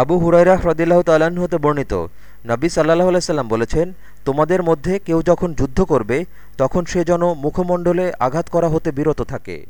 আবু হুরাইরা হ্রদিল্লাহ তাল্লাহ্ন হতে বর্ণিত, নবী সাল্লাহ আলাইসাল্লাম বলেছেন, তোমাদের মধ্যে কেউ যখন যুদ্ধ করবে, তখন সে যেন মুখমণ্ডলে আঘাত করা হতে বিরত থাকে।